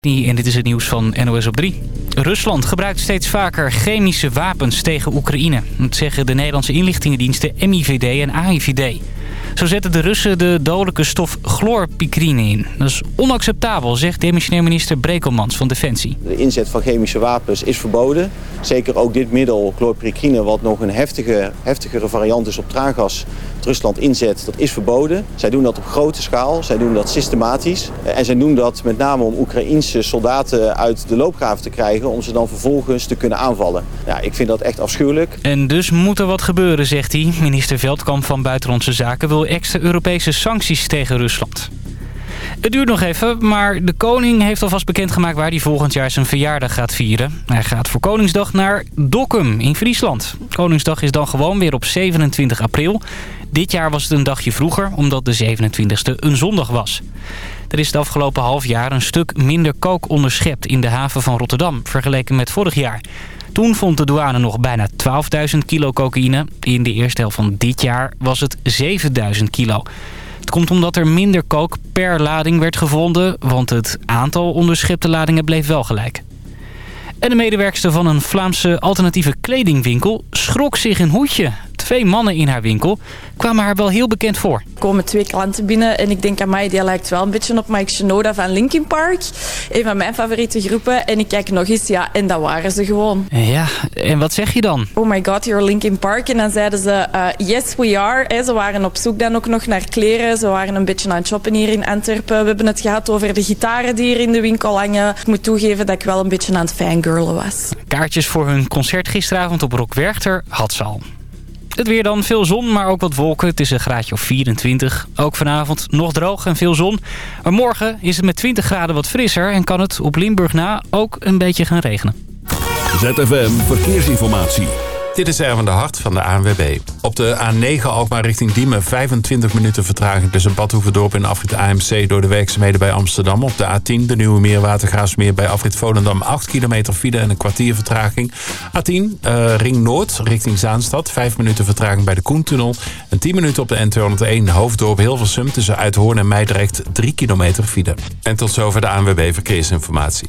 En dit is het nieuws van NOS op 3. Rusland gebruikt steeds vaker chemische wapens tegen Oekraïne. Dat zeggen de Nederlandse inlichtingendiensten MIVD en AIVD. Zo zetten de Russen de dodelijke stof chlorpicrine in. Dat is onacceptabel, zegt demissionair minister Brekelmans van Defensie. De inzet van chemische wapens is verboden. Zeker ook dit middel, chlorpicrine, wat nog een heftige, heftigere variant is op traangas... Rusland inzet, dat is verboden. Zij doen dat op grote schaal, zij doen dat systematisch. En zij doen dat met name om Oekraïense soldaten uit de loopgraven te krijgen... om ze dan vervolgens te kunnen aanvallen. Ja, ik vind dat echt afschuwelijk. En dus moet er wat gebeuren, zegt hij. Minister Veldkamp van Buitenlandse Zaken wil extra Europese sancties tegen Rusland. Het duurt nog even, maar de koning heeft alvast bekendgemaakt waar hij volgend jaar zijn verjaardag gaat vieren. Hij gaat voor Koningsdag naar Dokkum in Friesland. Koningsdag is dan gewoon weer op 27 april. Dit jaar was het een dagje vroeger, omdat de 27e een zondag was. Er is het afgelopen half jaar een stuk minder kook onderschept in de haven van Rotterdam, vergeleken met vorig jaar. Toen vond de douane nog bijna 12.000 kilo cocaïne. In de eerste helft van dit jaar was het 7.000 kilo. Het komt omdat er minder kook per lading werd gevonden... want het aantal onderschepte ladingen bleef wel gelijk. En de medewerkster van een Vlaamse alternatieve kledingwinkel schrok zich een hoedje. Twee mannen in haar winkel kwamen haar wel heel bekend voor. Er komen twee klanten binnen en ik denk aan mij, die lijkt wel een beetje op Mike Shinoda van Linkin Park. Een van mijn favoriete groepen. En ik kijk nog eens, ja, en dat waren ze gewoon. Ja, en wat zeg je dan? Oh my god, you're Linkin Park. En dan zeiden ze, uh, yes we are. Ze waren op zoek dan ook nog naar kleren. Ze waren een beetje aan het shoppen hier in Antwerpen. We hebben het gehad over de gitaren die hier in de winkel hangen. Ik moet toegeven dat ik wel een beetje aan het fangirlen was. Kaartjes voor hun concert gisteravond op Rock Werchter had ze al. Het weer dan, veel zon, maar ook wat wolken. Het is een graadje of 24. Ook vanavond nog droog en veel zon. Maar morgen is het met 20 graden wat frisser... en kan het op Limburg na ook een beetje gaan regenen. ZFM Verkeersinformatie. Dit is Erwin de Hart van de ANWB. Op de A9 Alkmaar richting Diemen 25 minuten vertraging tussen Badhoevedorp en afrit AMC door de werkzaamheden bij Amsterdam. Op de A10 de Nieuwe Meerwatergaasmeer bij afrit Volendam 8 kilometer file en een kwartier vertraging. A10 uh, Ring Noord richting Zaanstad 5 minuten vertraging bij de Koentunnel. En 10 minuten op de N201 Hoofddorp Hilversum tussen Uithoorn en Meidrecht 3 kilometer file. En tot zover de ANWB Verkeersinformatie.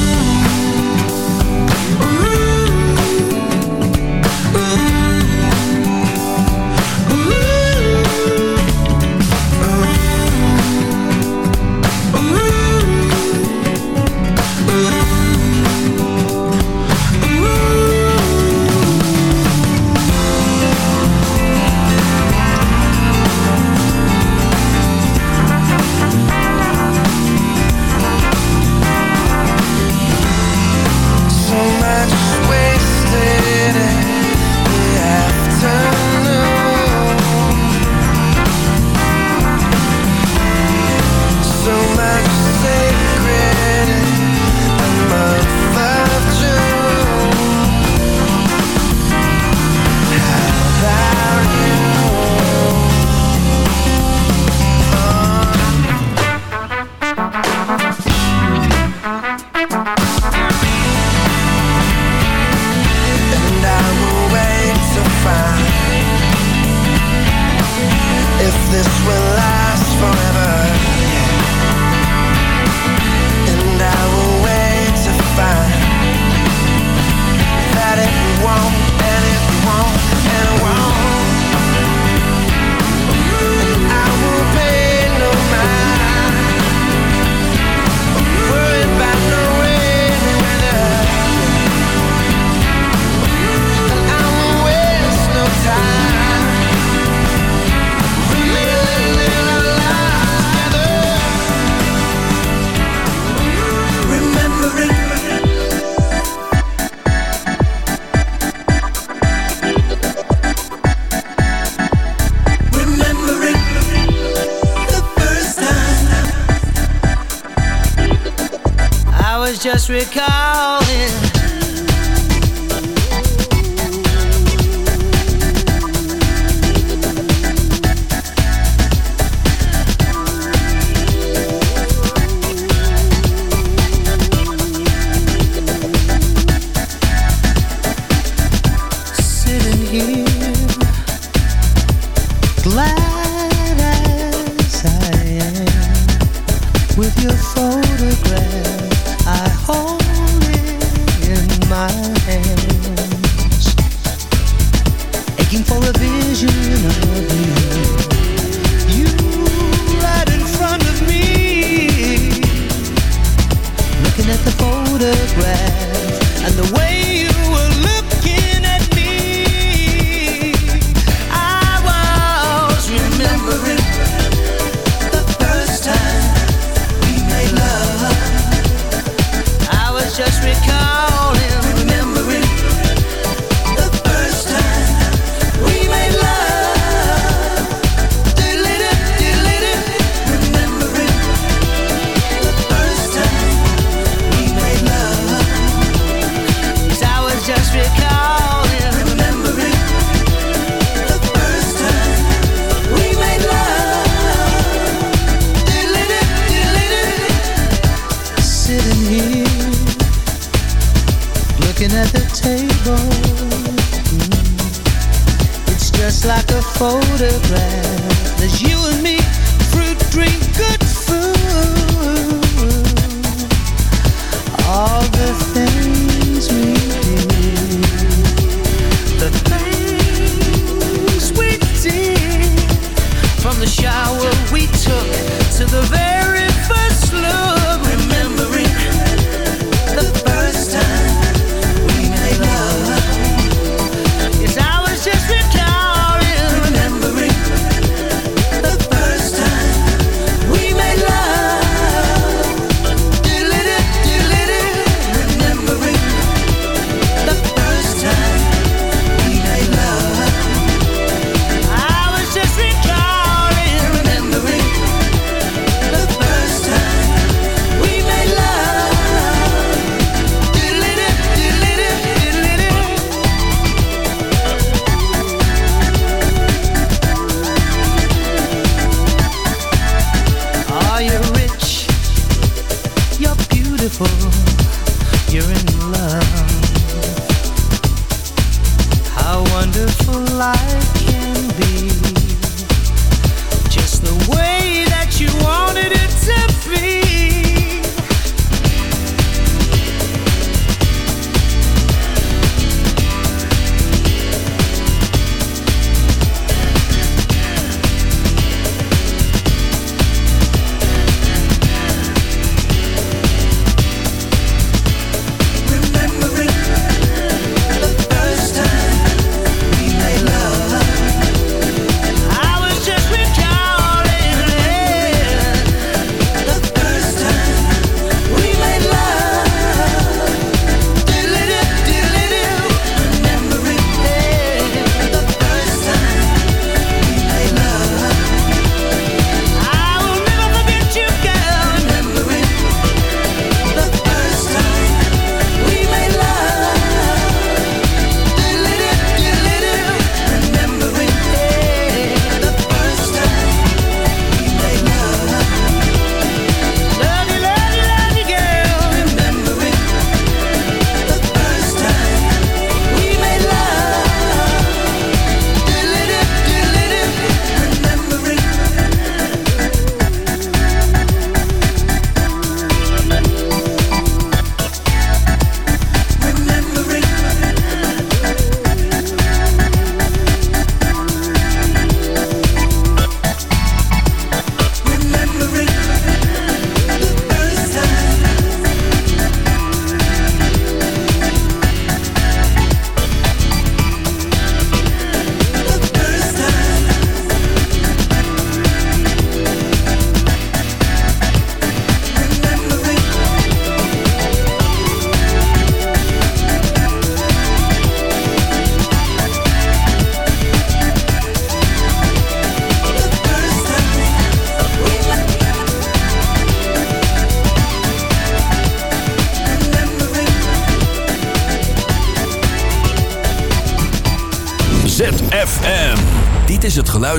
just recalling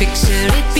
picture it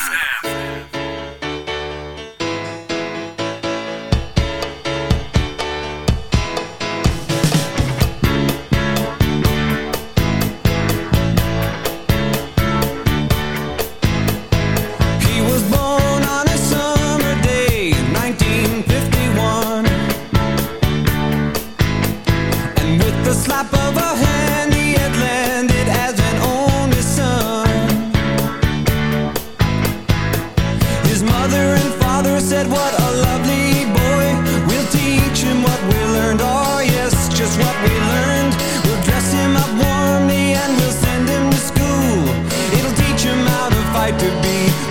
Fight to be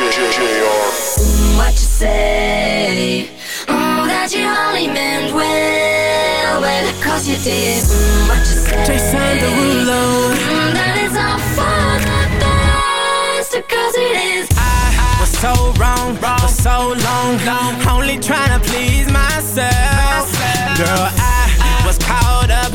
What you say? Oh, that you only meant well, well, cause you did. Mm, what you say? Jason Derulo. Mm, that is all for the best, cause it is. was so wrong for so long. Only trying to please myself. Girl, I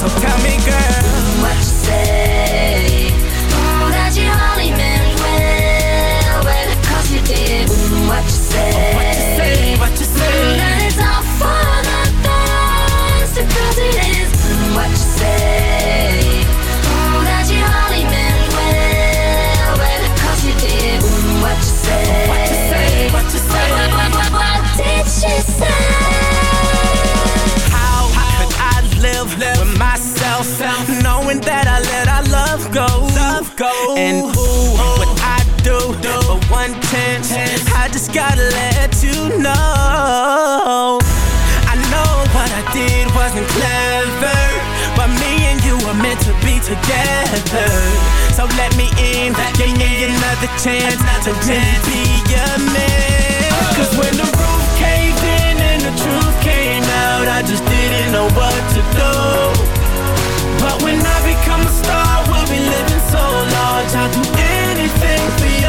So tell me, girl, What you say? and ooh, what I do, but one chance, I just gotta let you know. I know what I did wasn't clever, but me and you were meant to be together. So let me in, let give me, in. another chance another to chance. be a man. Oh. Cause when the roof caved in and the truth came out, I just didn't know what to do. But when I become a star I'd do anything for you.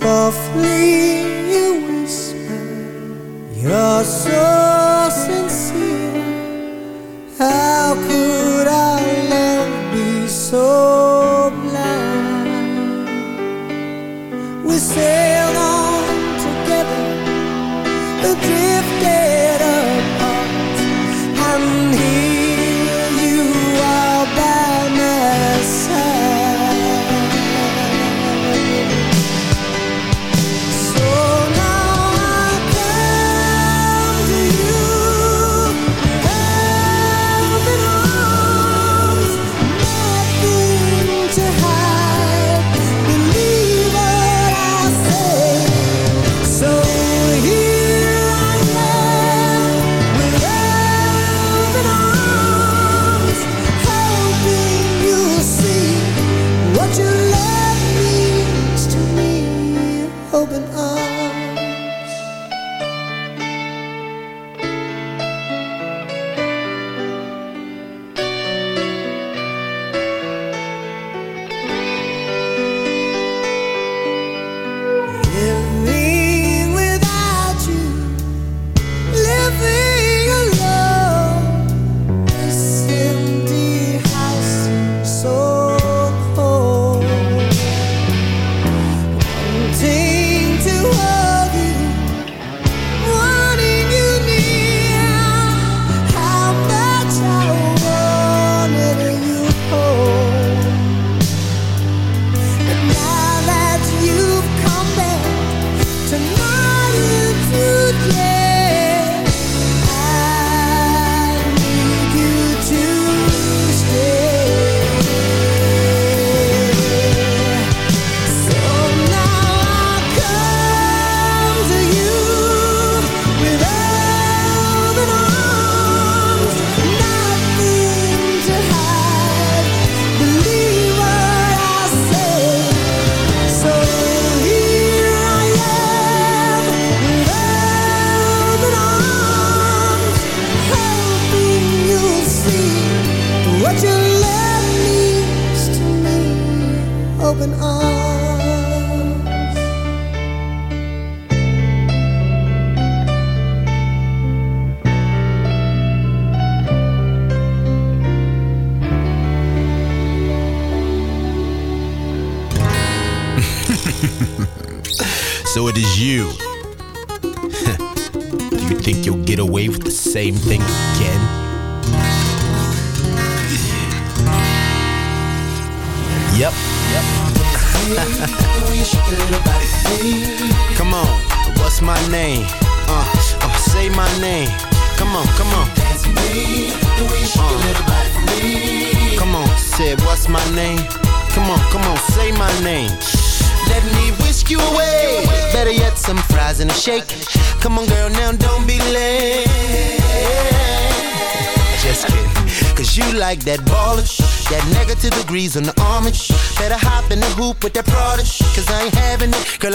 Softly you whisper, You're so.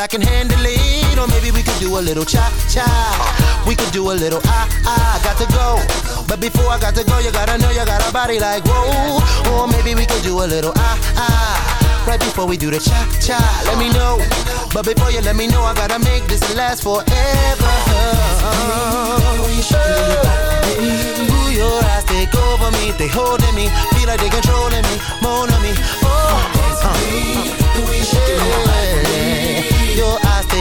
I can handle it. Or maybe we could do a little cha cha. We could do a little ah ah. Got to go. But before I got to go, you gotta know you got a body like whoa. Or maybe we could do a little ah ah. Right before we do the cha cha, let me know. But before you let me know, I gotta make this last forever. Ooh, your eyes take over me, they holding me, feel like they controlling me, moaning me. Oh, uh, uh, uh, it?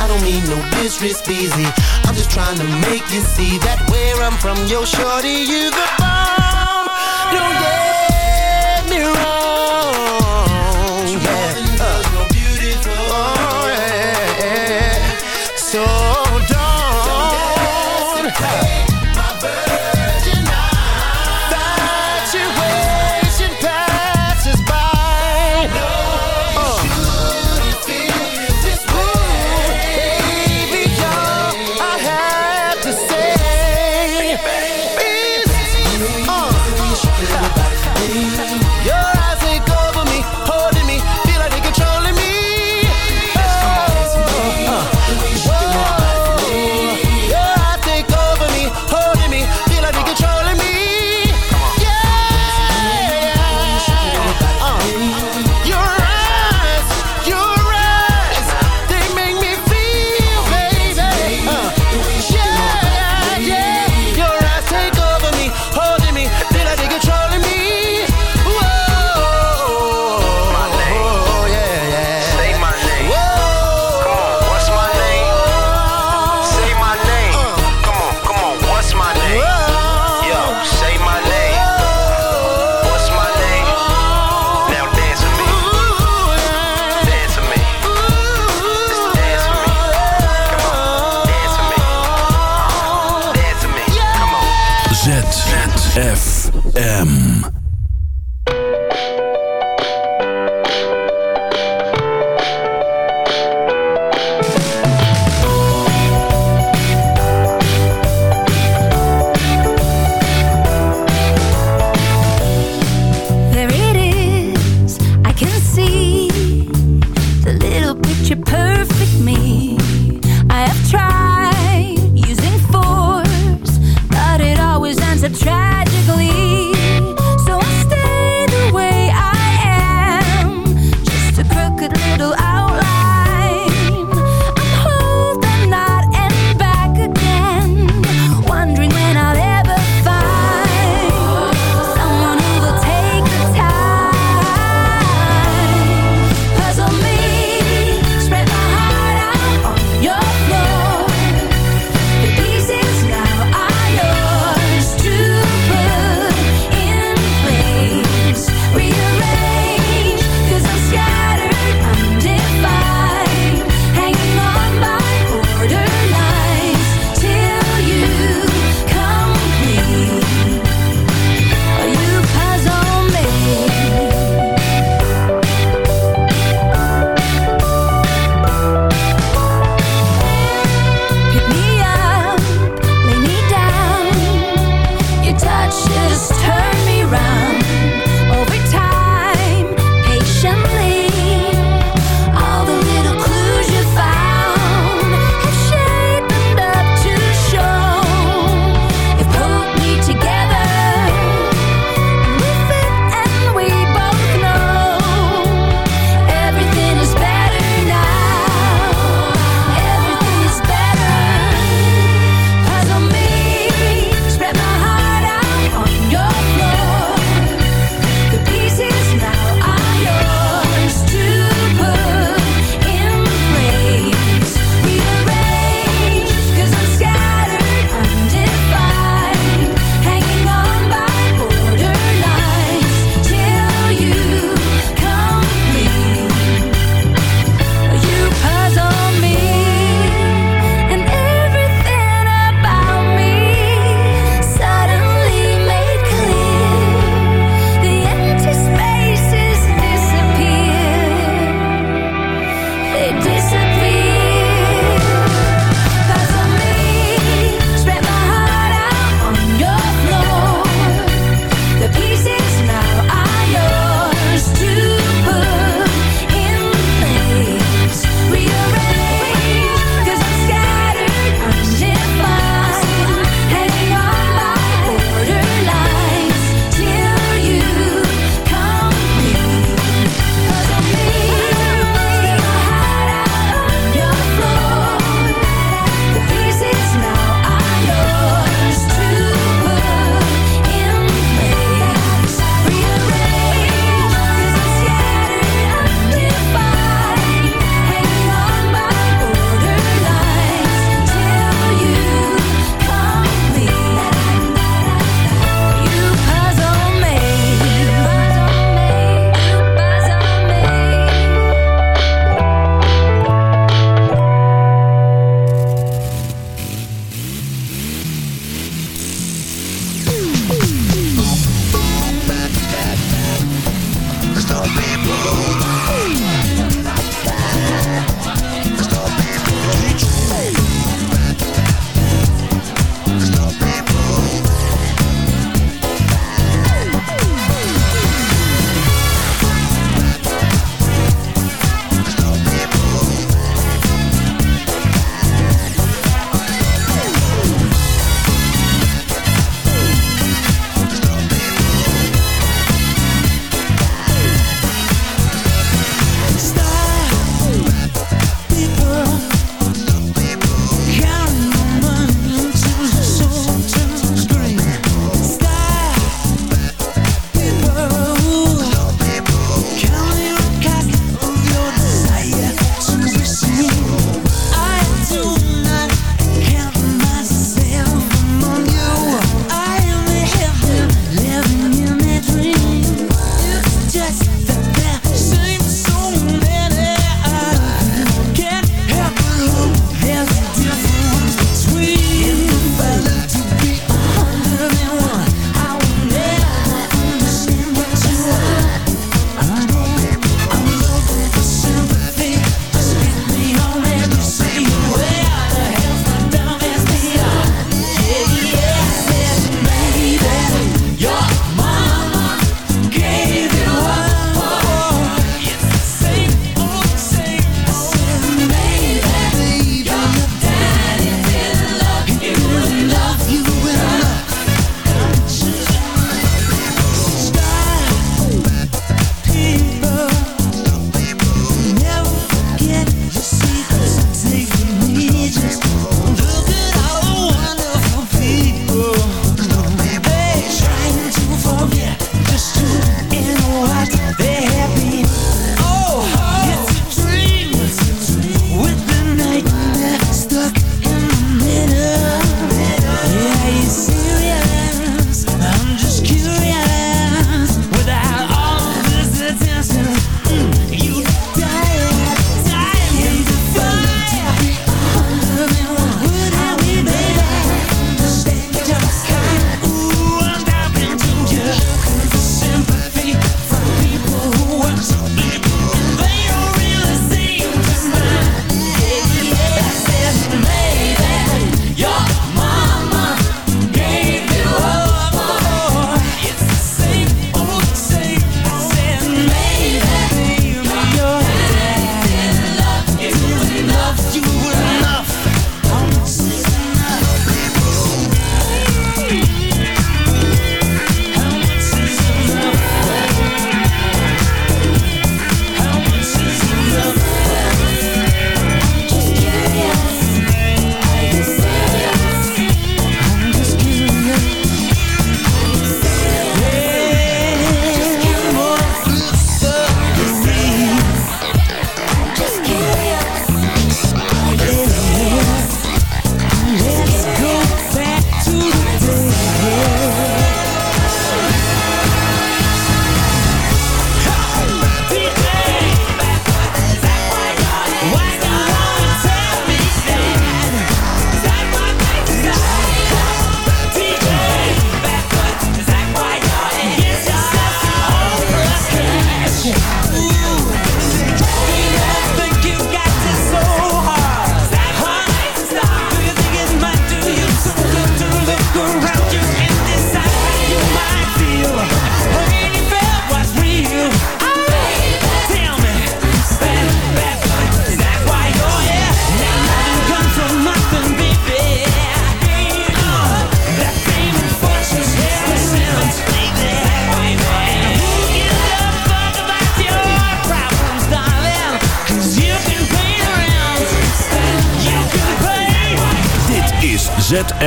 I don't mean no disrespect, easy. I'm just trying to make you see that where I'm from, yo, shorty, you the bomb. Don't get me wrong.